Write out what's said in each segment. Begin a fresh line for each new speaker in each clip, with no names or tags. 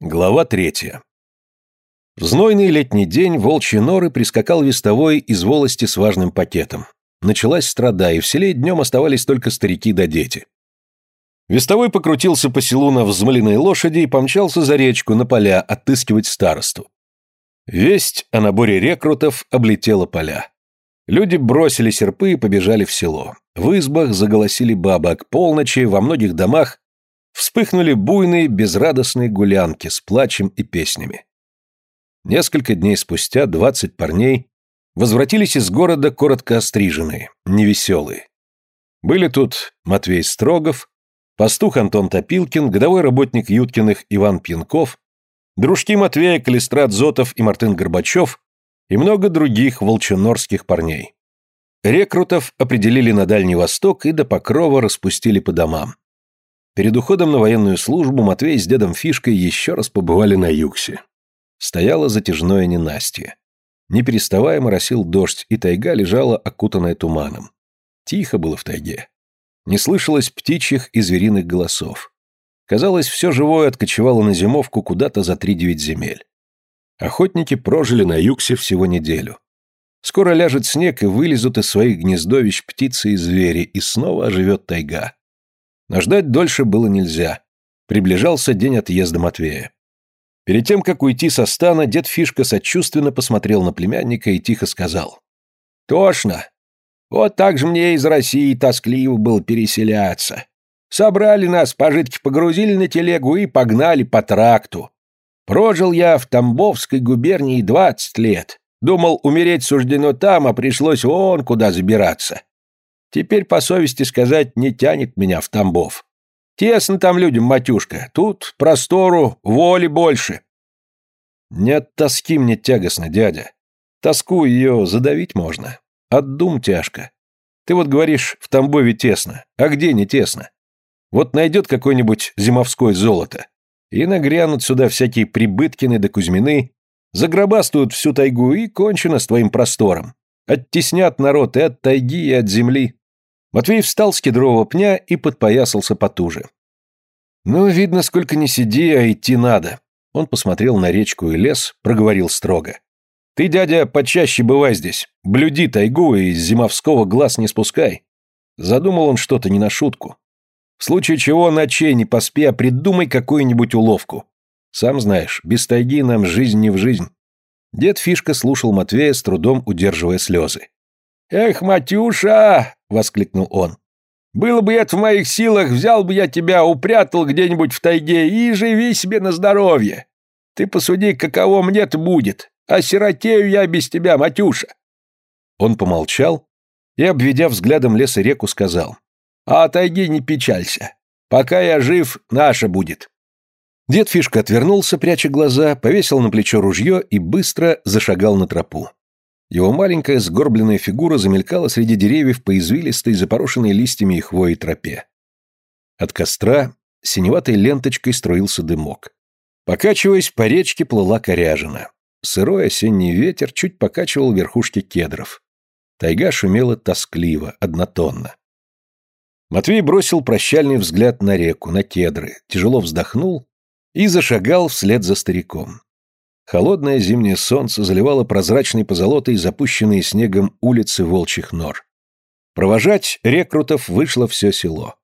Глава третья. В знойный летний день волчьи норы прискакал вестовой из волости с важным пакетом. Началась страда, и в селе днем оставались только старики да дети. Вестовой покрутился по селу на взмыленной лошади и помчался за речку на поля отыскивать старосту. Весть о наборе рекрутов облетела поля. Люди бросили серпы и побежали в село. В избах заголосили бабы, а полночи во многих домах вспыхнули буйные, безрадостные гулянки с плачем и песнями. Несколько дней спустя двадцать парней возвратились из города коротко остриженные, невеселые. Были тут Матвей Строгов, пастух Антон Топилкин, годовой работник Юткиных Иван Пьянков, дружки Матвея Калистрат Зотов и Мартын Горбачев и много других волчонорских парней. Рекрутов определили на Дальний Восток и до Покрова распустили по домам. Перед уходом на военную службу Матвей с дедом Фишкой еще раз побывали на Юксе. Стояло затяжное ненастье. Не переставая моросил дождь, и тайга лежала окутанная туманом. Тихо было в тайге. Не слышалось птичьих и звериных голосов. Казалось, все живое откочевало на зимовку куда-то за три-девять земель. Охотники прожили на Юксе всего неделю. Скоро ляжет снег, и вылезут из своих гнездовищ птицы и звери, и снова оживет тайга. Но ждать дольше было нельзя. Приближался день отъезда Матвея. Перед тем, как уйти со стана, дед Фишка сочувственно посмотрел на племянника и тихо сказал. «Тошно. Вот так же мне из России тоскливо было переселяться. Собрали нас, пожитки погрузили на телегу и погнали по тракту. Прожил я в Тамбовской губернии двадцать лет. Думал, умереть суждено там, а пришлось вон куда забираться. Теперь, по совести сказать, не тянет меня в Тамбов. Тесно там людям, матюшка. Тут простору, воли больше. Нет тоски мне тягостно, дядя. Тоску ее задавить можно. От дум тяжко. Ты вот говоришь, в Тамбове тесно. А где не тесно? Вот найдет какой-нибудь зимовской золото. И нагрянут сюда всякие Прибыткины да Кузьмины, загробастают всю тайгу и кончено с твоим простором. Оттеснят народ и от тайги, и от земли. Матвей встал с кедрового пня и подпоясался потуже. «Ну, видно, сколько не сиди, а идти надо». Он посмотрел на речку и лес, проговорил строго. «Ты, дядя, почаще бывай здесь. Блюди тайгу и с зимовского глаз не спускай». Задумал он что-то не на шутку. В случае чего ночей не поспи, а придумай какую-нибудь уловку. Сам знаешь, без тайги нам жизнь не в жизнь. Дед Фишка слушал Матвея, с трудом удерживая слезы. «Эх, Матюша!» — воскликнул он. «Было бы это в моих силах, взял бы я тебя, упрятал где-нибудь в тайге и живи себе на здоровье. Ты посуди, каково мне-то будет. А сиротею я без тебя, Матюша!» Он помолчал и, обведя взглядом лес и реку, сказал. «А о тайге не печалься. Пока я жив, наша будет». Дед Фишка отвернулся, пряча глаза, повесил на плечо ружье и быстро зашагал на тропу. Его маленькая сгорбленная фигура замелькала среди деревьев по извилистой, запорошенной листьями и хвоей тропе. От костра синеватой ленточкой струился дымок. Покачиваясь, по речке плыла коряжина. Сырой осенний ветер чуть покачивал верхушки кедров. Тайга шумела тоскливо, однотонно. Матвей бросил прощальный взгляд на реку, на кедры, тяжело вздохнул и зашагал вслед за стариком. Холодное зимнее солнце заливало прозрачной позолотой запущенные снегом улицы волчьих нор. Провожать рекрутов вышло все село.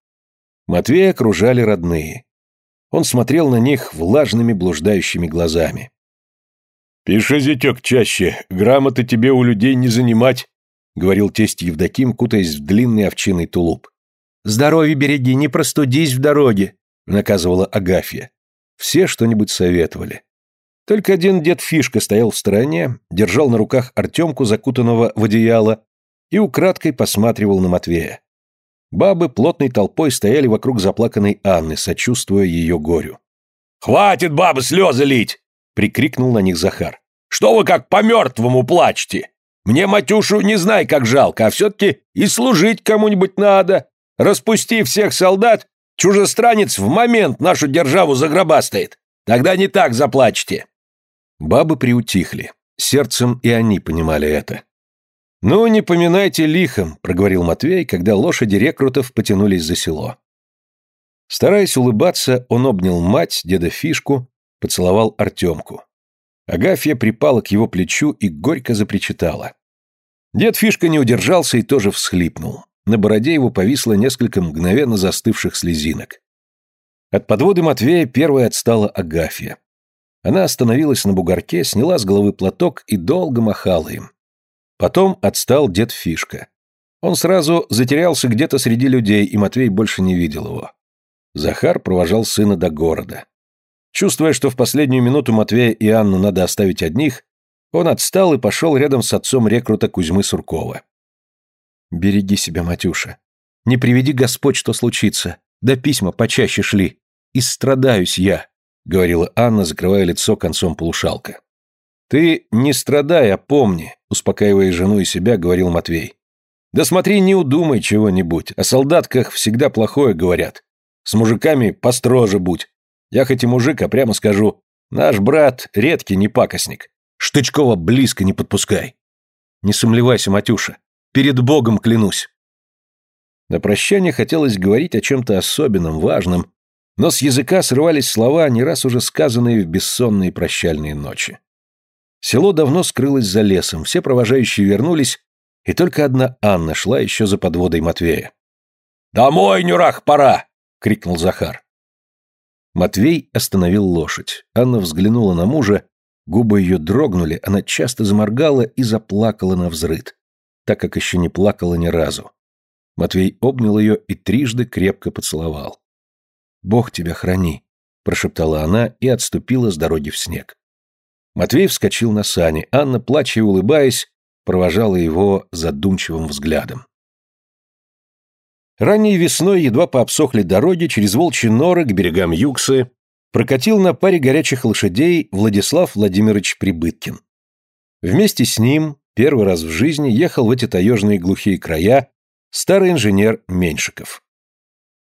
Матвея окружали родные. Он смотрел на них влажными блуждающими глазами. «Пиши, зятек, чаще, грамоты тебе у людей не занимать», — говорил тесть Евдоким, кутаясь в длинный овчинный тулуп. «Здоровье береги, не простудись в дороге», — наказывала Агафья. Все что-нибудь советовали. Только один дед Фишка стоял в стороне, держал на руках Артемку, закутанного в одеяло, и украдкой посматривал на Матвея. Бабы плотной толпой стояли вокруг заплаканной Анны, сочувствуя ее горю. «Хватит, бабы, слезы лить!» — прикрикнул на них Захар. «Что вы как по-мертвому плачете? Мне, Матюшу, не знай, как жалко, а все-таки и служить кому-нибудь надо. Распусти всех солдат, чужестранец в момент нашу державу загробастает. Тогда не так заплачьте». Бабы приутихли. Сердцем и они понимали это. «Ну, не поминайте лихом», — проговорил Матвей, когда лошади рекрутов потянулись за село. Стараясь улыбаться, он обнял мать, деда Фишку, поцеловал Артемку. Агафья припала к его плечу и горько запричитала. Дед Фишка не удержался и тоже всхлипнул. На бороде его повисло несколько мгновенно застывших слезинок. От подводы Матвея первой отстала Агафья. Она остановилась на бугорке, сняла с головы платок и долго махала им. Потом отстал дед Фишка. Он сразу затерялся где-то среди людей, и Матвей больше не видел его. Захар провожал сына до города. Чувствуя, что в последнюю минуту Матвея и Анну надо оставить одних, он отстал и пошел рядом с отцом рекрута Кузьмы Суркова. «Береги себя, Матюша. Не приведи Господь, что случится. Да письма почаще шли. И страдаюсь я», — говорила Анна, закрывая лицо концом полушалка. «Ты не страдай, а помни», — успокаивая жену и себя, говорил Матвей. «Да смотри, не удумай чего-нибудь. О солдатках всегда плохое говорят. С мужиками построже будь. Я хоть и мужик, а прямо скажу, наш брат редкий не пакостник. Штычкова близко не подпускай. Не сомневайся, Матюша. Перед Богом клянусь. На прощание хотелось говорить о чем-то особенном, важном, но с языка срывались слова, не раз уже сказанные в бессонные прощальные ночи. Село давно скрылось за лесом, все провожающие вернулись, и только одна Анна шла еще за подводой Матвея. «Домой, Нюрах, пора!» — крикнул Захар. Матвей остановил лошадь. Анна взглянула на мужа Губы ее дрогнули, она часто заморгала и заплакала на взрыд, так как еще не плакала ни разу. Матвей обнял ее и трижды крепко поцеловал. «Бог тебя храни», – прошептала она и отступила с дороги в снег. Матвей вскочил на сани, Анна, плача и улыбаясь, провожала его задумчивым взглядом. Ранней весной едва пообсохли дороги через волчьи норы к берегам Юксы, прокатил на паре горячих лошадей Владислав Владимирович Прибыткин. Вместе с ним первый раз в жизни ехал в эти таежные глухие края старый инженер Меньшиков.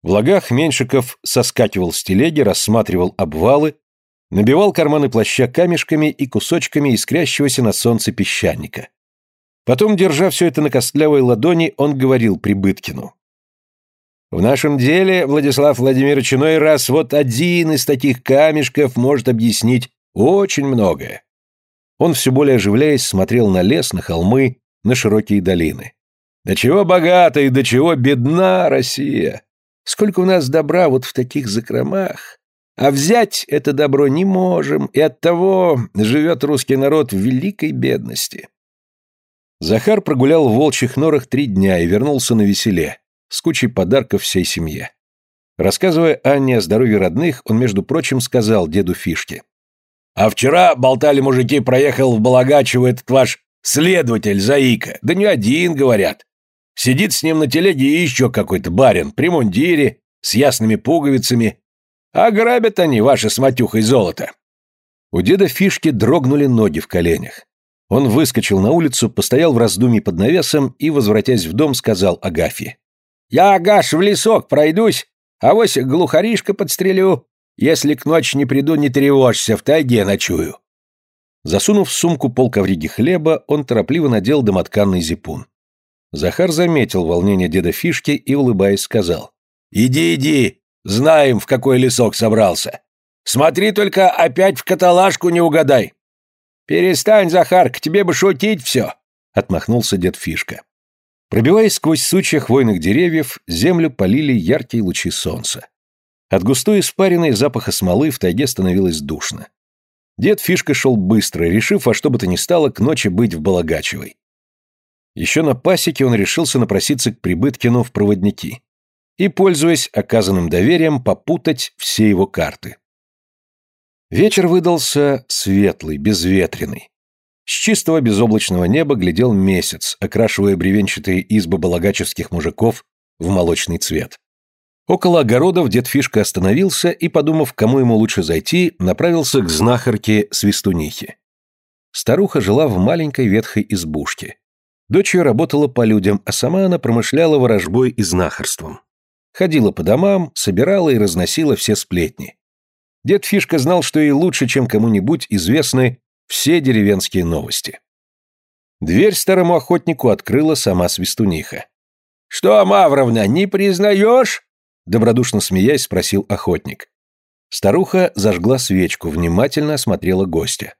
В лагах Меньшиков соскакивал с телеги, рассматривал обвалы, набивал карманы плаща камешками и кусочками искрящегося на солнце песчаника. Потом, держа все это на костлявой ладони, он говорил Прибыткину. В нашем деле, Владислав Владимирович, иной раз вот один из таких камешков может объяснить очень многое. Он все более оживляясь смотрел на лес, на холмы, на широкие долины. До чего богата и до чего бедна Россия! Сколько у нас добра вот в таких закромах! А взять это добро не можем, и оттого живет русский народ в великой бедности. Захар прогулял в волчьих норах три дня и вернулся на веселе с кучей подарков всей семье. Рассказывая Анне о здоровье родных, он, между прочим, сказал деду Фишке. «А вчера, болтали мужики, проехал в Балагачево этот ваш следователь Заика. Да не один, говорят. Сидит с ним на телеге и еще какой-то барин, при мундире, с ясными пуговицами. А грабят они ваше с матюхой золото». У деда Фишки дрогнули ноги в коленях. Он выскочил на улицу, постоял в раздумье под навесом и, возвратясь в дом, сказал Агафье. Я, Агаш, в лесок пройдусь, а вось глухаришка подстрелю. Если к ночи не приду, не тревожься, в тайге ночую». Засунув в сумку полковриги хлеба, он торопливо надел домотканный зипун. Захар заметил волнение деда Фишки и, улыбаясь, сказал. «Иди, иди, знаем, в какой лесок собрался. Смотри только, опять в каталажку не угадай». «Перестань, Захар, к тебе бы шутить все», — отмахнулся дед Фишка. Пробиваясь сквозь сучья хвойных деревьев, землю полили яркие лучи солнца. От густой испаренной запаха смолы в тайге становилось душно. Дед Фишка шел быстро, решив во что бы то ни стало к ночи быть в Балагачевой. Еще на пасеке он решился напроситься к Прибыткину в проводники и, пользуясь оказанным доверием, попутать все его карты. Вечер выдался светлый, безветренный. С чистого безоблачного неба глядел месяц, окрашивая бревенчатые избы балагачевских мужиков в молочный цвет. Около огородов дед Фишка остановился и, подумав, кому ему лучше зайти, направился к знахарке Свистунихе. Старуха жила в маленькой ветхой избушке. Дочь ее работала по людям, а сама она промышляла ворожбой и знахарством. Ходила по домам, собирала и разносила все сплетни. Дед Фишка знал, что ей лучше, чем кому-нибудь известны все деревенские новости. Дверь старому охотнику открыла сама свистуниха. «Что, Мавровна, не признаешь?» Добродушно смеясь, спросил охотник. Старуха зажгла свечку, внимательно осмотрела гостя.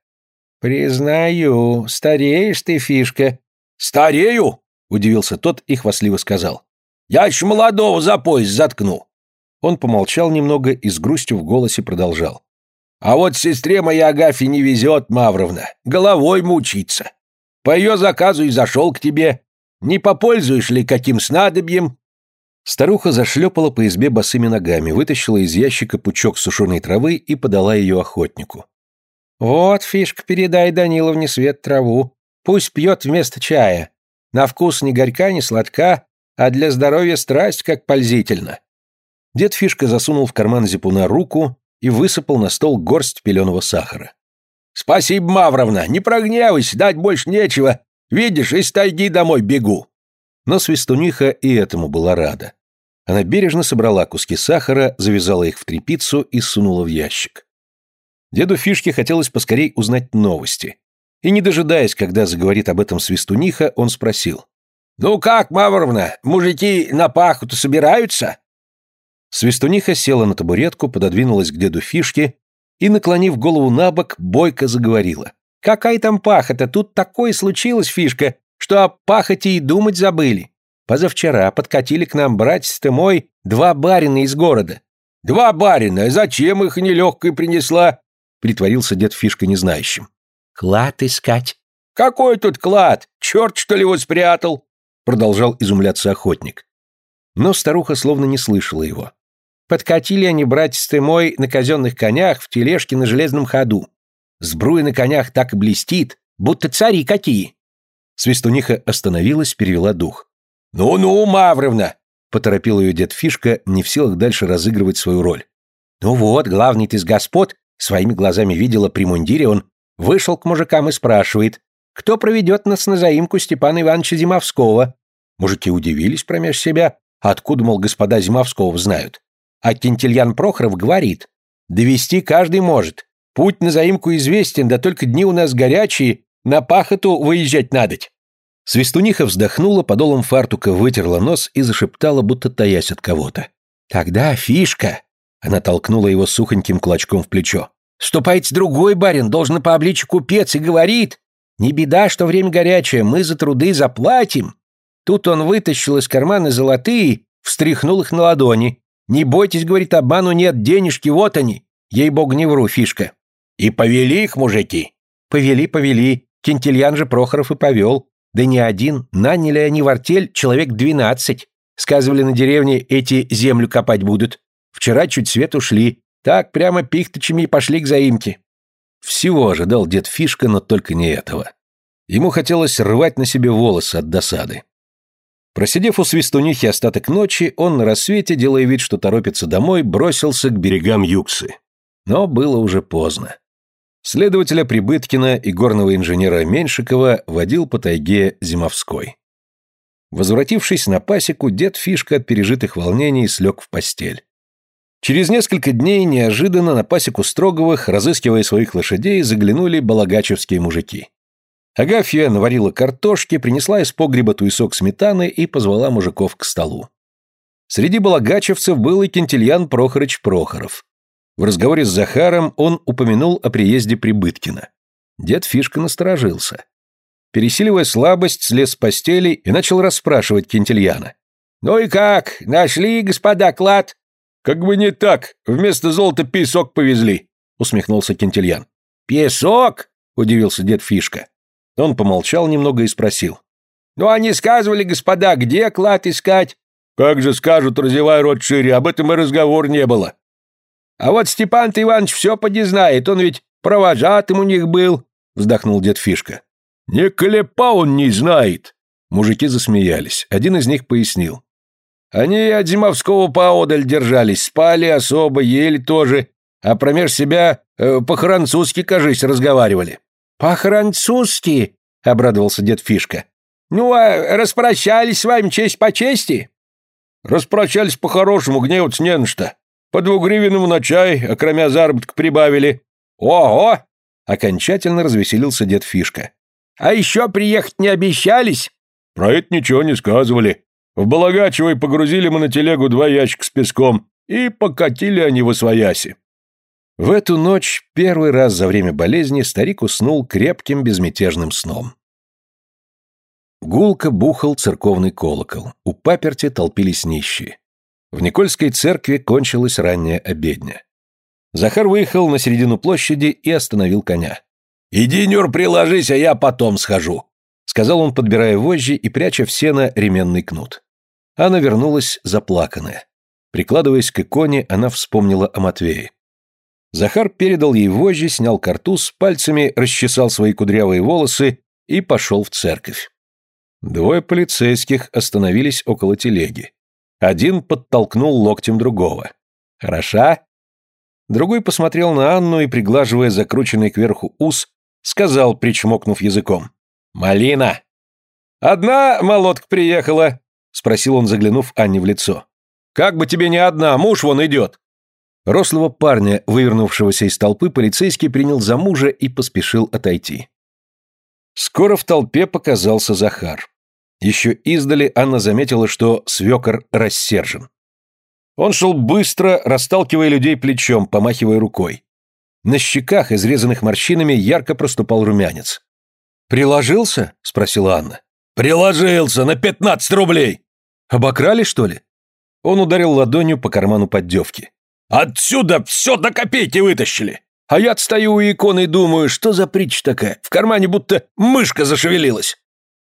«Признаю, стареешь ты, фишка».
«Старею?» — удивился тот и хвастливо сказал. «Я еще молодого за пояс заткну».
Он помолчал немного и с грустью в голосе продолжал.
«А вот сестре моей Агафье не везет, Мавровна, головой мучиться. По ее заказу и зашел к тебе. Не попользуешь ли каким снадобьем?»
Старуха зашлепала по избе босыми ногами, вытащила из ящика пучок сушеной травы и подала ее охотнику.
«Вот, фишка, передай Даниловне свет траву. Пусть пьет вместо чая. На вкус ни горька, ни сладка, а для здоровья страсть как пользительно».
Дед Фишка засунул в карман зипуна руку и высыпал на стол горсть пеленого сахара.
«Спасибо, Мавровна, не прогневайся, дать больше нечего. Видишь, из тайги домой бегу».
Но Свистуниха и этому была рада. Она бережно собрала куски сахара, завязала их в тряпицу и сунула в ящик. Деду Фишке хотелось поскорей узнать новости. И не дожидаясь, когда заговорит об этом Свистуниха, он спросил.
«Ну как, Мавровна, мужики на пахоту собираются?»
Свистуниха села на табуретку, пододвинулась к деду Фишке и, наклонив голову на бок, бойко заговорила.
«Какая там пахота? Тут такое случилось, Фишка, что о пахоте и думать забыли. Позавчера подкатили к нам, братец ты мой, два барина из города.
Два барина, зачем их нелегкой принесла? Притворился дед Фишка незнающим.
Клад искать.
Какой тут клад? Черт, что ли, его спрятал? Продолжал изумляться охотник.
Но старуха словно не слышала его.
Подкатили они, братец ты мой, на казенных конях, в тележке на железном ходу. Сбруя на конях так блестит, будто цари какие.
Свистуниха остановилась, перевела дух.
«Ну-ну, Мавровна!»
— поторопил ее дед Фишка, не в силах дальше разыгрывать свою роль.
«Ну вот, главный ты с господ, своими глазами видела при мундире, он вышел к мужикам и спрашивает, кто проведет нас на заимку Степана Ивановича Зимовского?» Мужики удивились промеж себя, откуда, мол, господа Зимовского знают. А Кентильян Прохоров говорит, довести каждый может. Путь на заимку известен, да только дни у нас горячие, на пахоту выезжать надоть.
Свистуниха вздохнула, подолом фартука вытерла нос и зашептала, будто таясь от кого-то.
«Тогда фишка!» Она толкнула его сухоньким кулачком в плечо. «Ступайте другой барин, должен по обличию купец, и говорит, не беда, что время горячее, мы за труды заплатим». Тут он вытащил из кармана золотые, встряхнул их на ладони. «Не бойтесь, — говорит, — обману нет, денежки, вот они. Ей-бог, не вру, фишка».
«И повели их мужики?»
«Повели, повели. Кентильян же Прохоров и повел. Да не один, наняли они в артель человек двенадцать. Сказывали на деревне, эти землю копать будут. Вчера чуть свет ушли. Так прямо пихточами и пошли к заимке.
Всего ожидал дед Фишка, но только не этого. Ему хотелось рвать на себе волосы от досады. Просидев у свистунихи остаток ночи, он на рассвете, делая вид, что торопится домой, бросился к берегам Юксы. Но было уже поздно. Следователя Прибыткина и горного инженера Меньшикова водил по тайге Зимовской. Возвратившись на пасеку, дед Фишка от пережитых волнений слег в постель. Через несколько дней неожиданно на пасеку Строговых, разыскивая своих лошадей, заглянули балагачевские мужики. Агафья наварила картошки, принесла из погреба туесок сметаны и позвала мужиков к столу. Среди балагачевцев был и Кентильян Прохорыч Прохоров. В разговоре с Захаром он упомянул о приезде Прибыткина. Дед Фишка насторожился. Пересиливая слабость, слез с постели и начал расспрашивать Кентильяна.
«Ну и как? Нашли, господа, клад?» «Как бы не так. Вместо золота песок повезли», — усмехнулся Кентильян.
«Песок?»
— удивился дед Фишка. Он помолчал немного и спросил.
«Ну, они сказывали, господа, где клад искать?»
«Как же скажут, разевая рот шире, об этом и разговор не было».
А вот Степан Иванович все поди знает, он ведь провожатым у них был, вздохнул дед Фишка.
Не клепа он не знает.
Мужики засмеялись. Один из них пояснил.
Они от Зимовского поодаль держались, спали особо, ели тоже, а промеж себя э, по-французски, кажись, разговаривали.
«По-французски?» — обрадовался дед Фишка.
«Ну, а распрощались с вами честь по чести?»
«Распрощались по-хорошему, гневаться не на что. По двугривенному на чай, а кроме заработка прибавили.
Ого!
Окончательно развеселился дед Фишка.
А еще приехать не обещались?
Про это ничего не сказывали. В Балагачевой погрузили мы на телегу два ящика с песком, и покатили они в освояси.
В эту ночь, первый раз за время болезни, старик уснул крепким безмятежным сном. Гулко бухал церковный колокол, у паперти толпились нищие. В Никольской церкви кончилась ранняя обедня. Захар выехал на середину площади и остановил коня.
«Иди, Нюр, приложись, а я потом схожу», —
сказал он, подбирая вожжи и пряча в сено ременный кнут. Анна вернулась заплаканная. Прикладываясь к иконе, она вспомнила о Матвее. Захар передал ей вожжи, снял картуз, пальцами расчесал свои кудрявые волосы и пошел в церковь. Двое полицейских остановились около телеги. Один подтолкнул локтем другого. «Хороша?» Другой посмотрел на Анну и, приглаживая закрученный кверху ус, сказал, причмокнув языком. «Малина!» «Одна молотка приехала?» — спросил он, заглянув Анне в лицо. «Как бы тебе не одна, муж вон идет!» Рослого парня, вывернувшегося из толпы, полицейский принял за мужа и поспешил отойти. Скоро в толпе показался Захар. Еще издали Анна заметила, что свекор рассержен. Он шел быстро, расталкивая людей плечом, помахивая рукой. На щеках, изрезанных морщинами, ярко проступал румянец. «Приложился?» — спросила Анна.
«Приложился на пятнадцать рублей!»
«Обокрали, что ли?» Он ударил ладонью по карману поддевки.
«Отсюда все до копейки вытащили!»
А я стою у иконы и думаю, что за притча такая? В кармане будто мышка зашевелилась.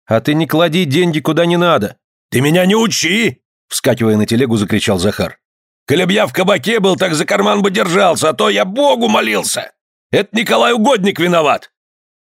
А ты не клади деньги куда не надо.
Ты меня не учи!
Вскакивая на телегу, закричал Захар.
Коли б я в кабаке был, так за карман бы держался, а то я Богу молился. Это Николай Угодник виноват.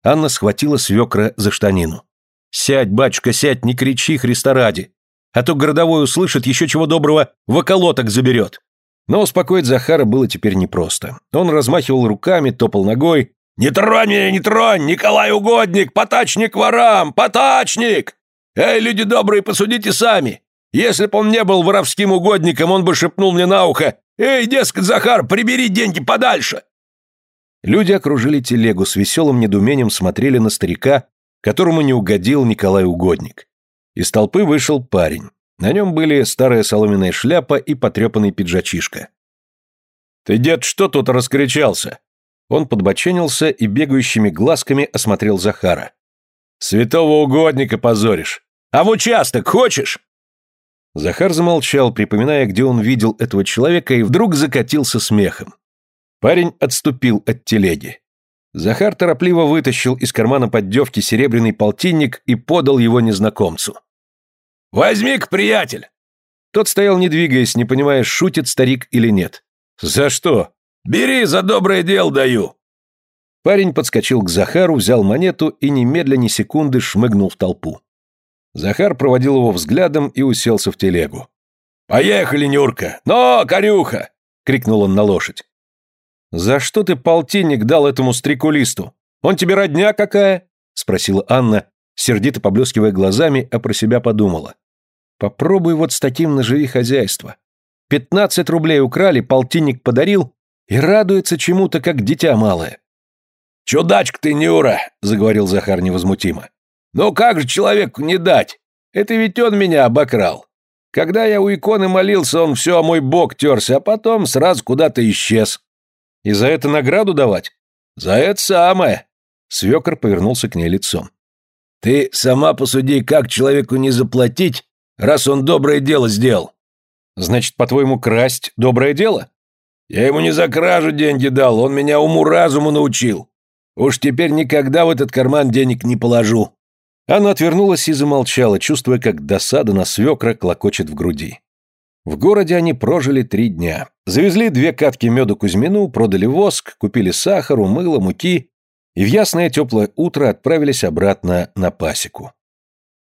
Анна схватила свекра за штанину. «Сядь, батюшка, сядь, не кричи, Христа ради. А то городовой услышит, еще чего доброго, в околоток заберет. Но успокоить Захара было теперь непросто. Он размахивал руками, топал ногой.
«Не тронь меня, не тронь! Николай Угодник! Потачник ворам! Потачник! Эй, люди добрые, посудите сами! Если б он не был воровским угодником, он бы шепнул мне на ухо «Эй, дескать, Захар, прибери деньги подальше!»
Люди окружили телегу, с веселым недоумением смотрели на старика, которому не угодил Николай Угодник. Из толпы вышел парень. На нем были старая соломенная шляпа и потрепанный пиджачишка. «Ты, дед, что тут раскричался?» Он подбоченился и бегающими глазками осмотрел Захара. «Святого угодника позоришь! А в участок хочешь?» Захар замолчал, припоминая, где он видел этого человека, и вдруг закатился смехом. Парень отступил от телеги. Захар торопливо вытащил из кармана поддевки серебряный полтинник и подал его незнакомцу.
«Возьми-ка, приятель!»
Тот стоял не двигаясь, не понимая, шутит старик или нет. «За что?»
«Бери, за доброе дело даю!»
Парень подскочил к Захару, взял монету и немедленно ни секунды шмыгнул в толпу. Захар проводил его взглядом и уселся в телегу.
«Поехали, Нюрка! Но, корюха!» — крикнул он на лошадь.
«За что ты полтинник дал этому стрекулисту? Он тебе родня какая?» — спросила Анна, сердито поблескивая глазами, а про себя подумала. Попробуй вот с таким наживи хозяйство. Пятнадцать рублей украли, полтинник подарил и радуется чему-то, как дитя малое.
«Чудачка ты, Нюра!» — заговорил Захар невозмутимо. «Ну как же человеку не дать? Это ведь он меня обокрал. Когда я у иконы молился, он все о мой бок терся, а потом сразу куда-то исчез».
«И за это награду давать?»
«За это самое!»
Свекор повернулся к ней лицом.
«Ты сама посуди, как человеку не заплатить, раз он доброе дело сделал.
Значит, по-твоему, красть – доброе дело?
Я ему не за кражу деньги дал, он меня уму-разуму научил. Уж теперь никогда в этот карман денег не положу».
Она отвернулась и замолчала, чувствуя, как досада на свекра клокочет в груди. В городе они прожили три дня. Завезли две катки меду Кузьмину, продали воск, купили сахару, мыло, муки и в ясное теплое утро отправились обратно на пасеку.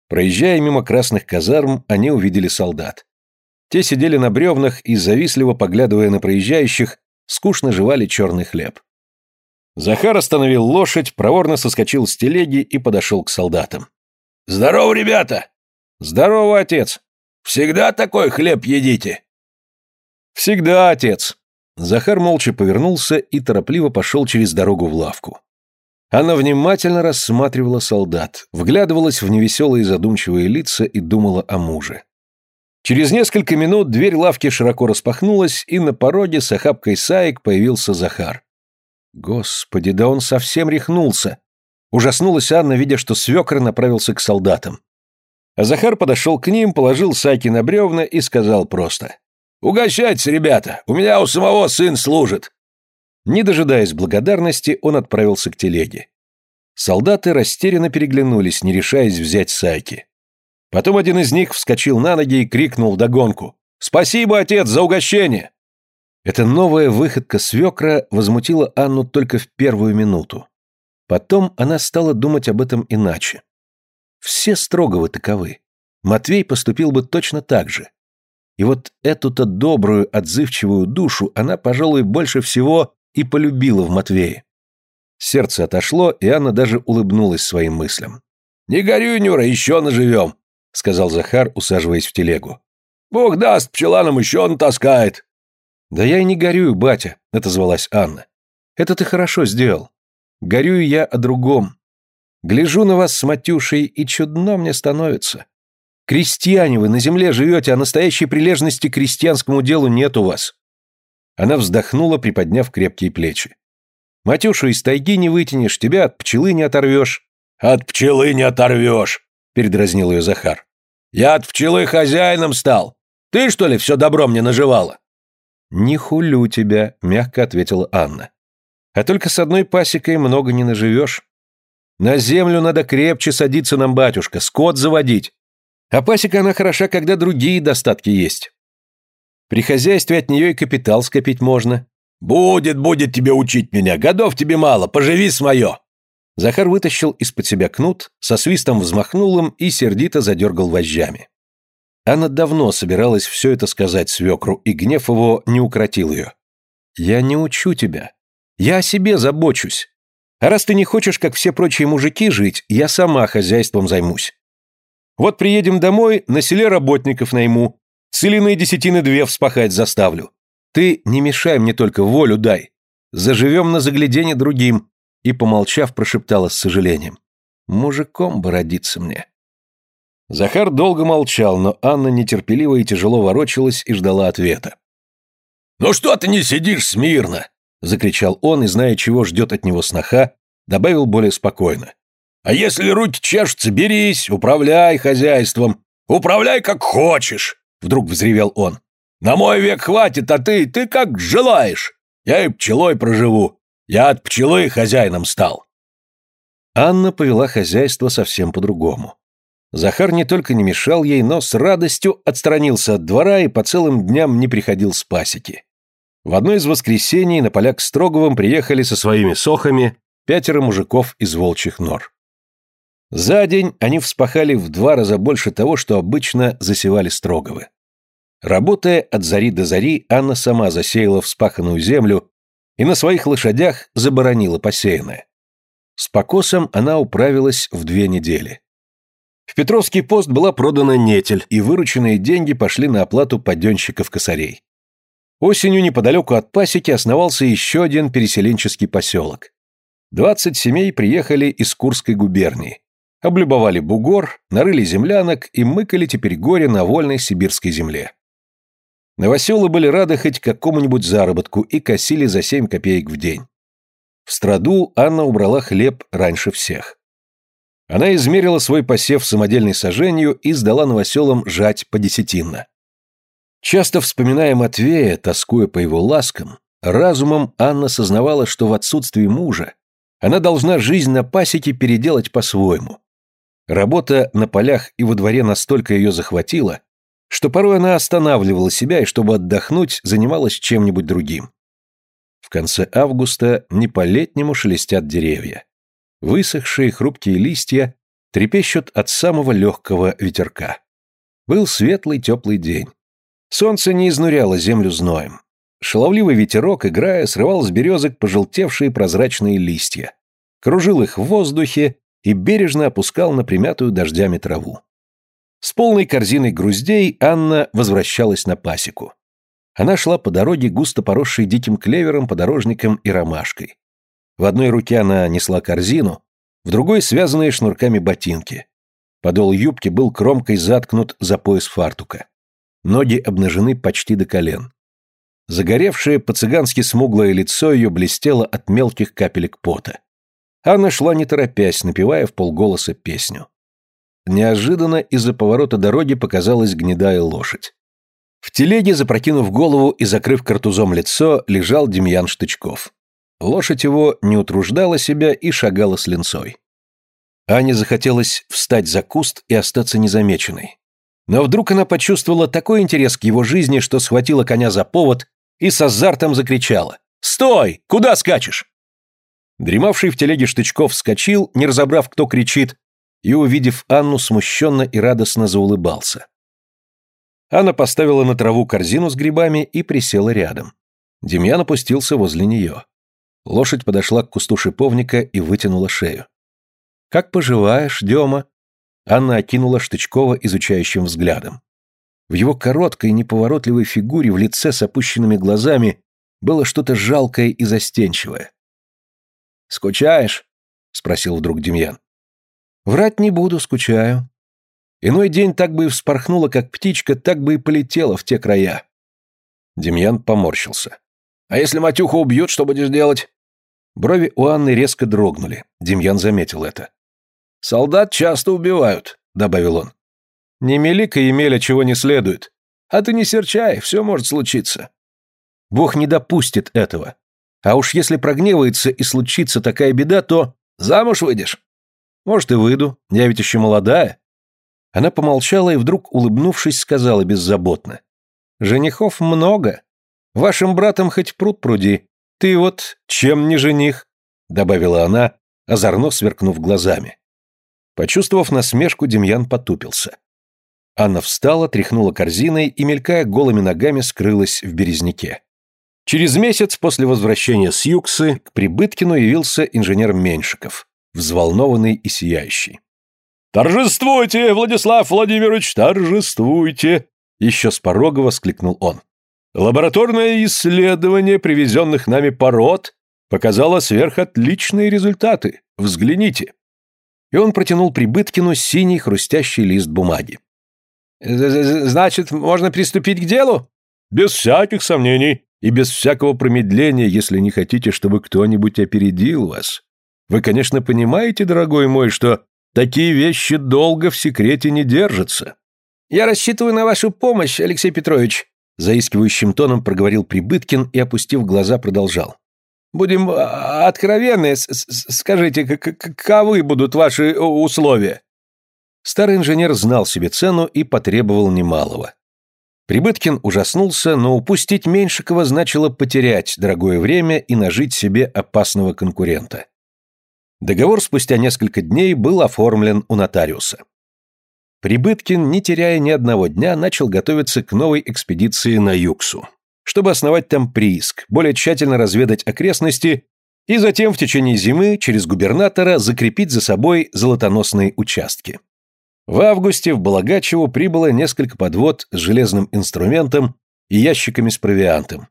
Проезжая мимо красных казарм, они увидели солдат. Те сидели на бревнах и, завистливо поглядывая на проезжающих, скучно жевали черный хлеб. Захар остановил лошадь, проворно соскочил с телеги и подошел к солдатам.
«Здорово, ребята!»
«Здорово, отец!»
«Всегда такой хлеб едите?»
«Всегда, отец!» Захар молча повернулся и торопливо пошел через дорогу в лавку. Она внимательно рассматривала солдат, вглядывалась в невеселые задумчивые лица и думала о муже. Через несколько минут дверь лавки широко распахнулась, и на пороге с охапкой саек появился Захар. Господи, да он совсем рехнулся. Ужаснулась Анна, видя, что свекр направился к солдатам. Захар подошел к ним, положил сайки на бревна и сказал просто. «Угощайтесь, ребята, у меня у самого сын служит». Не дожидаясь благодарности, он отправился к телеге. Солдаты растерянно переглянулись, не решаясь взять сайки. Потом один из них вскочил на ноги и крикнул вдогонку. «Спасибо, отец, за угощение!» Эта новая выходка свекра возмутила Анну только в первую минуту. Потом она стала думать об этом иначе. Все Строговы таковы. Матвей поступил бы точно так же. И вот эту-то добрую, отзывчивую душу она, пожалуй, больше всего и полюбила в Матвее. Сердце отошло, и Анна даже улыбнулась своим мыслям. «Не горюй, Нюра, еще наживем», — сказал Захар, усаживаясь в телегу. «Бог даст, пчела нам еще натаскает». «Да я и не горюю, батя», — отозвалась Анна. «Это ты хорошо сделал. Горюю я о другом. Гляжу на вас с Матюшей, и чудно мне становится. Крестьяне вы, на земле живете, а настоящей прилежности к крестьянскому делу нет у вас». Она вздохнула, приподняв крепкие плечи. «Матюшу из тайги не вытянешь, тебя от пчелы не оторвешь».
«От пчелы не оторвешь», — передразнил ее Захар. «Я от пчелы хозяином стал. Ты, что ли, все добро мне наживала?»
«Не хулю тебя», — мягко ответила Анна. «А только с одной пасекой много не наживешь. На землю надо крепче садиться нам, батюшка, скот заводить. А пасека она хороша, когда другие достатки есть. При хозяйстве от нее и капитал скопить можно.
Будет, будет тебе учить меня, годов тебе мало, поживи с мое.
Захар вытащил из-под себя кнут, со свистом взмахнул им и сердито задергал вожжами. Анна давно собиралась все это сказать свекру, и гнев его не укротил ее. «Я не учу тебя. Я о себе забочусь. А раз ты не хочешь, как все прочие мужики, жить, я сама хозяйством займусь. Вот приедем домой, на селе работников найму, целиные десятины две вспахать заставлю. Ты не мешай мне только, волю дай. Заживем на загляденье другим, и, помолчав, прошептала с сожалением. Мужиком бы родиться мне. Захар долго молчал, но Анна нетерпеливо и тяжело ворочалась и ждала ответа.
«Ну что ты не сидишь смирно?»
Закричал он и, зная, чего ждет от него сноха, добавил более спокойно.
«А если руки чешутся, берись, управляй хозяйством. Управляй как хочешь!» Вдруг взревел он. «На мой век хватит, а ты, ты как желаешь. Я и пчелой проживу. Я от пчелы хозяином стал».
Анна повела хозяйство совсем по-другому. Захар не только не мешал ей, но с радостью отстранился от двора и по целым дням не приходил с пасеки. В одно из воскресений на поля Строговым приехали со своими сохами пятеро мужиков из волчьих нор. За день они вспахали в два раза больше того, что обычно засевали Строговы. Работая от зари до зари, Анна сама засеяла вспаханную землю и на своих лошадях заборонила посеянное. С покосом она управилась в две недели. В Петровский пост была продана нетель, и вырученные деньги пошли на оплату паденщиков-косарей. Осенью неподалеку от пасеки основался еще один переселенческий поселок. Двадцать семей приехали из Курской губернии. Облюбовали бугор, нарыли землянок и мыкали теперь горе на вольной сибирской земле. Новоселы были рады хоть какому-нибудь заработку и косили за семь копеек в день. В страду Анна убрала хлеб раньше всех. Она измерила свой посев самодельной саженью и сдала новоселам жать по десятинно. Часто вспоминая Матвея, тоскуя по его ласкам, разумом Анна сознавала, что в отсутствии мужа она должна жизнь на пасеке переделать по-своему. Работа на полях и во дворе настолько ее захватила, что порой она останавливала себя и, чтобы отдохнуть, занималась чем-нибудь другим. В конце августа не по-летнему шелестят деревья. Высохшие хрупкие листья трепещут от самого легкого ветерка. Был светлый теплый день. Солнце не изнуряло землю зноем. Шаловливый ветерок, играя, срывал с березок пожелтевшие прозрачные листья, кружил их в воздухе и бережно опускал на примятую дождями траву. С полной корзиной груздей Анна возвращалась на пасеку. Она шла по дороге, густо поросшей диким клевером, подорожником и ромашкой. В одной руке она несла корзину, в другой — связанные шнурками ботинки. Подол юбки был кромкой заткнут за пояс фартука. Ноги обнажены почти до колен. Загоревшее по-цыгански смуглое лицо ее блестело от мелких капелек пота. Анна шла не торопясь, напевая в полголоса песню. Неожиданно из-за поворота дороги показалась гнедая лошадь. В телеге, запрокинув голову и закрыв картузом лицо, лежал Демьян Штычков. Лошадь его не утруждала себя и шагала с линцой. Ане захотелось встать за куст и остаться незамеченной. Но вдруг она почувствовала такой интерес к его жизни, что схватила коня за повод и с азартом закричала. «Стой! Куда скачешь?» Дремавший в телеге Штычков вскочил, не разобрав, кто кричит, и, увидев Анну, смущенно и радостно заулыбался. Анна поставила на траву корзину с грибами и присела рядом. Демьян опустился возле нее. Лошадь подошла к кусту шиповника и вытянула шею. «Как поживаешь, Дема?» Анна окинула Штычкова изучающим взглядом. В его короткой, неповоротливой фигуре в лице с опущенными глазами было что-то жалкое и застенчивое. «Скучаешь?» — спросил вдруг Демьян. «Врать не буду, скучаю. Иной день так бы и вспорхнула, как птичка, так бы и полетела в те края». Демьян поморщился. «А если Матюха убьют, что будешь делать?» Брови у Анны резко дрогнули. Демьян заметил это. «Солдат часто убивают», — добавил он. «Не мели-ка Емеля чего не следует. А ты не серчай, все может случиться». Бог не допустит этого. А уж если прогневается и случится такая беда, то замуж выйдешь. Может, и выйду, я ведь еще молодая. Она помолчала и вдруг, улыбнувшись, сказала беззаботно. Женихов много. Вашим братом хоть пруд пруди. Ты вот чем не жених? Добавила она, озорно сверкнув глазами. Почувствовав насмешку, Демьян потупился. Анна встала, тряхнула корзиной и, мелькая голыми ногами, скрылась в березняке. Через месяц после возвращения с Юксы к Прибыткину явился инженер Меньшиков, взволнованный и сияющий.
«Торжествуйте, Владислав Владимирович, торжествуйте!» Еще с порога воскликнул он. «Лабораторное исследование привезенных нами пород показало сверхотличные результаты. Взгляните!»
И он протянул Прибыткину синий хрустящий лист бумаги.
«Значит, можно приступить к делу?»
«Без всяких сомнений и без всякого промедления, если не хотите, чтобы кто-нибудь опередил вас. Вы, конечно, понимаете, дорогой мой, что такие вещи долго в секрете не держатся».
«Я рассчитываю на вашу помощь, Алексей Петрович», заискивающим тоном проговорил Прибыткин и, опустив глаза, продолжал. Будем а, откровенны, скажите, каковы будут ваши э, условия?»
Старый инженер знал себе цену и потребовал немалого. Прибыткин ужаснулся, но упустить Меньшикова значило потерять дорогое время и нажить себе опасного конкурента. Договор спустя несколько дней был оформлен у нотариуса. Прибыткин, не теряя ни одного дня, начал готовиться к новой экспедиции на Юксу чтобы основать там прииск, более тщательно разведать окрестности и затем в течение зимы через губернатора закрепить за собой золотоносные участки. В августе в Балагачево прибыло несколько подвод с железным инструментом и ящиками с провиантом,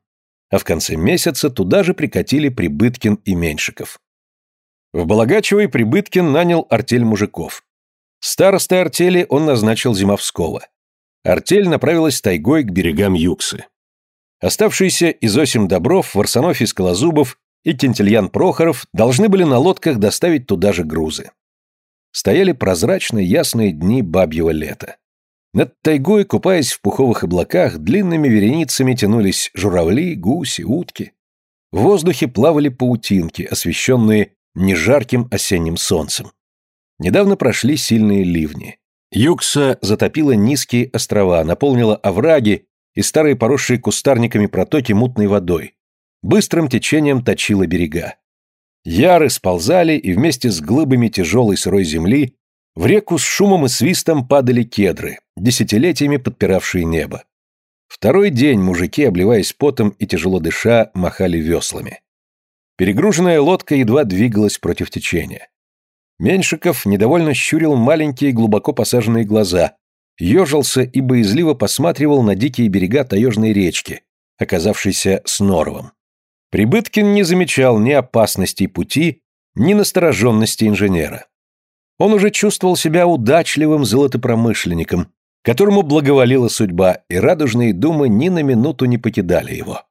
а в конце месяца туда же прикатили Прибыткин и Меньшиков. В Балагачево Прибыткин нанял артель мужиков. Старостой артели он назначил Зимовского. Артель направилась тайгой к берегам Юксы. Оставшиеся Изосим Добров, Варсонофий Скалозубов и Кентильян Прохоров должны были на лодках доставить туда же грузы. Стояли прозрачные ясные дни бабьего лета. Над тайгой, купаясь в пуховых облаках, длинными вереницами тянулись журавли, гуси, утки. В воздухе плавали паутинки, освещенные нежарким осенним солнцем. Недавно прошли сильные ливни. Юкса затопила низкие острова, наполнила овраги и старые поросшие кустарниками протоки мутной водой. Быстрым течением точило берега. Яры сползали, и вместе с глыбами тяжелой сырой земли в реку с шумом и свистом падали кедры, десятилетиями подпиравшие небо. Второй день мужики, обливаясь потом и тяжело дыша, махали веслами. Перегруженная лодка едва двигалась против течения. Меньшиков недовольно щурил маленькие глубоко посаженные глаза, ежился и боязливо посматривал на дикие берега таежной речки, оказавшейся с Норовом. Прибыткин не замечал ни опасностей пути, ни настороженности инженера. Он уже чувствовал себя удачливым золотопромышленником, которому благоволила судьба, и радужные думы ни на минуту не покидали его.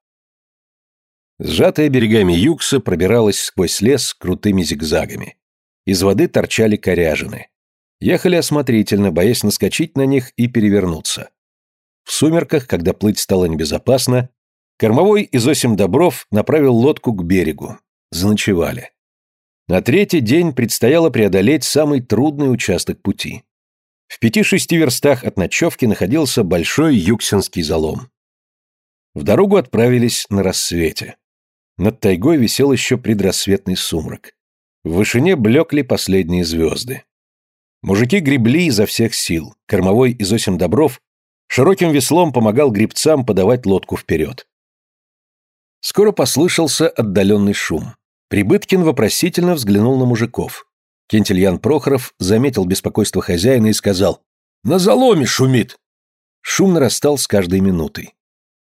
Сжатая берегами юкса пробиралась сквозь лес крутыми зигзагами. Из воды торчали коряжины. Ехали осмотрительно, боясь наскочить на них и перевернуться. В сумерках, когда плыть стало небезопасно, кормовой Изосим Добров направил лодку к берегу. Заночевали. На третий день предстояло преодолеть самый трудный участок пути. В пяти-шести верстах от ночевки находился большой юксинский залом. В дорогу отправились на рассвете. Над тайгой висел еще предрассветный сумрак. В вышине блекли последние звезды. Мужики гребли изо всех сил. Кормовой Изосим Добров широким веслом помогал гребцам подавать лодку вперед. Скоро послышался отдаленный шум. Прибыткин вопросительно взглянул на мужиков. Кентильян Прохоров заметил беспокойство хозяина и сказал «На заломе шумит!» Шум нарастал с каждой минутой.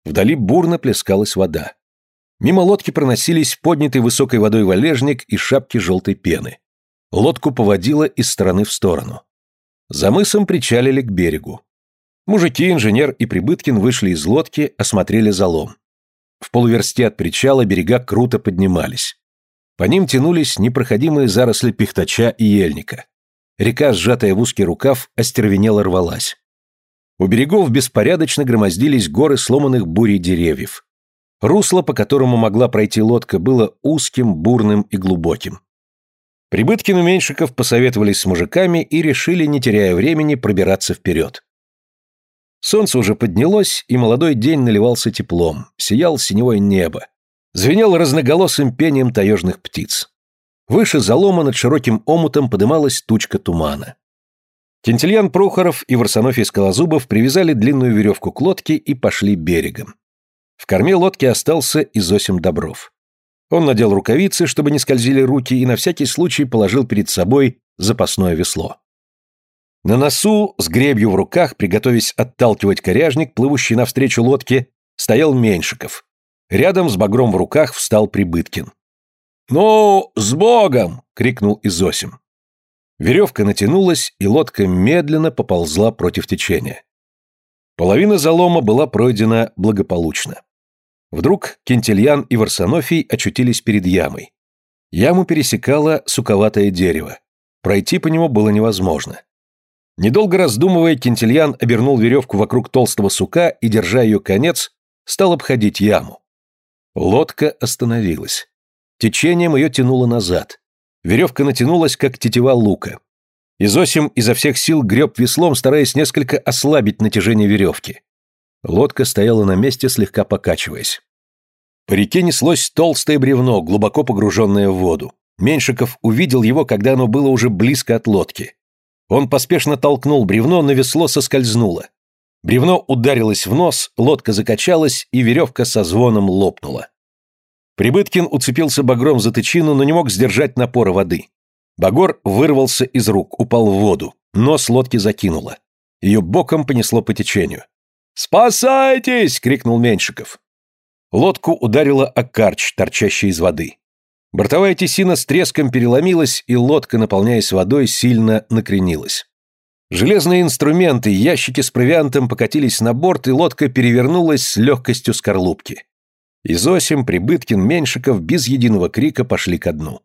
Вдали бурно плескалась вода. Мимо лодки проносились поднятый высокой водой валежник и шапки желтой пены. Лодку поводило из стороны в сторону. За мысом причалили к берегу. Мужики, инженер и Прибыткин вышли из лодки, осмотрели залом. В полуверсте от причала берега круто поднимались. По ним тянулись непроходимые заросли пихтача и ельника. Река, сжатая в узкий рукав, остервенело рвалась. У берегов беспорядочно громоздились горы сломанных бурей деревьев. Русло, по которому могла пройти лодка, было узким, бурным и глубоким. Прибыткин Меньшиков посоветовались с мужиками и решили, не теряя времени, пробираться вперед. Солнце уже поднялось, и молодой день наливался теплом, сиял синевое небо, звенел разноголосым пением таежных птиц. Выше залома над широким омутом подымалась тучка тумана. Кентильян Прохоров и Варсонофий Скалозубов привязали длинную веревку к лодке и пошли берегом. В корме лодки остался Изосим Добров. Он надел рукавицы, чтобы не скользили руки, и на всякий случай положил перед собой запасное весло. На носу, с гребью в руках, приготовясь отталкивать коряжник, плывущий навстречу лодке, стоял Меньшиков, Рядом с багром в руках встал Прибыткин. «Ну, с Богом!» — крикнул Изосим. Веревка натянулась, и лодка медленно поползла против течения. Половина залома была пройдена благополучно. Вдруг Кентильян и Варсонофий очутились перед ямой. Яму пересекало суковатое дерево. Пройти по нему было невозможно. Недолго раздумывая, Кентильян обернул веревку вокруг толстого сука и, держа ее конец, стал обходить яму. Лодка остановилась. Течением ее тянуло назад. Веревка натянулась, как тетива лука. Изосим изо всех сил греб веслом, стараясь несколько ослабить натяжение веревки. Лодка стояла на месте, слегка покачиваясь. По реке неслось толстое бревно, глубоко погруженное в воду. Меньшиков увидел его, когда оно было уже близко от лодки. Он поспешно толкнул бревно, но весло соскользнуло. Бревно ударилось в нос, лодка закачалась, и веревка со звоном лопнула. Прибыткин уцепился багром за тычину, но не мог сдержать напора воды. Багор вырвался из рук, упал в воду. Нос лодки закинуло. Ее боком понесло по течению. «Спасайтесь!» — крикнул Меньшиков. Лодку ударила о карч, торчащий из воды. Бортовая тесина с треском переломилась, и лодка, наполняясь водой, сильно накренилась. Железные инструменты, ящики с провиантом покатились на борт, и лодка перевернулась с легкостью скорлупки. Изосим, Прибыткин, Меньшиков без единого крика пошли ко дну.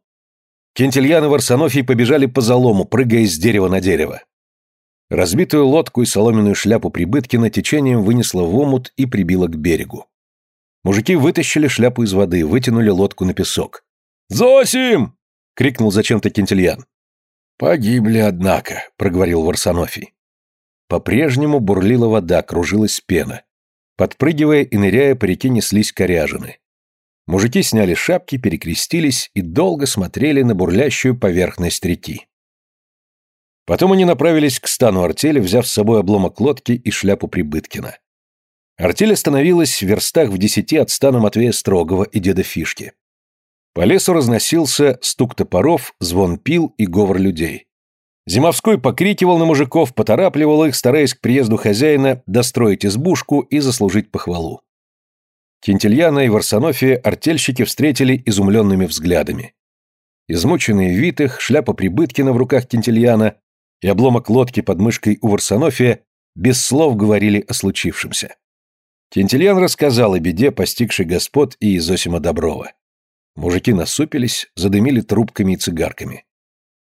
Кентильян и Варсонофий побежали по залому, прыгая с дерева на дерево. Разбитую лодку и соломенную шляпу Прибыткина течением вынесло в омут и прибило к берегу. Мужики вытащили шляпу из воды, вытянули лодку на песок. «Зосим!» — крикнул зачем-то Кентильян. «Погибли, однако», — проговорил Варсонофий. По-прежнему бурлила вода, кружилась пена. Подпрыгивая и ныряя, по реке неслись коряжины. Мужики сняли шапки, перекрестились и долго смотрели на бурлящую поверхность реки. Потом они направились к стану артели, взяв с собой обломок лодки и шляпу Прибыткина. Артель остановилась в верстах в десяти от стана Матвея Строгова и деда Фишки. По лесу разносился стук топоров, звон пил и говор людей. Зимовской покрикивал на мужиков, поторапливал их, стараясь к приезду хозяина достроить избушку и заслужить похвалу. Кентильяна и Варсонофия артельщики встретили изумленными взглядами. Измученный вид их, шляпа Прибыткина в руках Кентильяна и обломок лодки под мышкой у Варсонофия без слов говорили о случившемся. Кентильян рассказал о беде, постигшей господ и Изосима Доброва. Мужики насупились, задымили трубками и цигарками.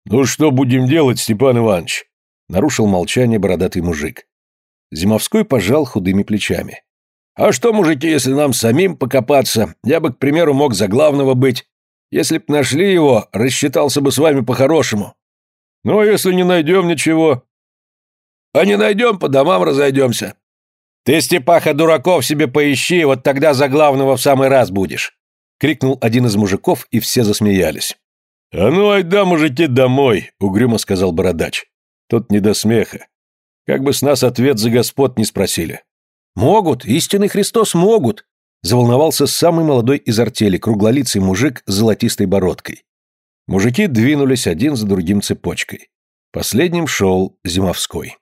«Ну что будем делать, Степан Иванович?»
Нарушил молчание бородатый мужик. Зимовской пожал худыми плечами.
«А что, мужики, если нам самим покопаться? Я бы, к примеру, мог за главного быть. Если б нашли его, рассчитался бы с вами по-хорошему».
«Ну, а если не найдем ничего?»
«А не найдем, по домам разойдемся».
«Ты, Степаха, дураков себе поищи, вот тогда за главного в самый раз будешь!»
— крикнул один из мужиков, и все засмеялись.
«А ну, айда, мужики, домой!» — угрюмо сказал бородач. Тут не до смеха. Как бы с нас ответ за господ не спросили.
«Могут, истинный Христос, могут!» Заволновался самый молодой из артели, круглолицый мужик с золотистой бородкой. Мужики двинулись один за другим цепочкой. Последним шел Зимовской.